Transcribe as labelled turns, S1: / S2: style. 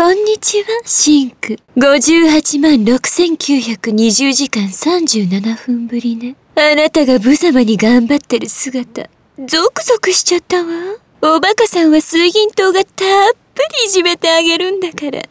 S1: こんにちは、シンク。58万6920時間37分ぶりね。あなたが無様に頑張ってる姿、ゾクゾクしちゃったわ。おバカさんは水銀灯がたっぷりいじめてあげるんだから。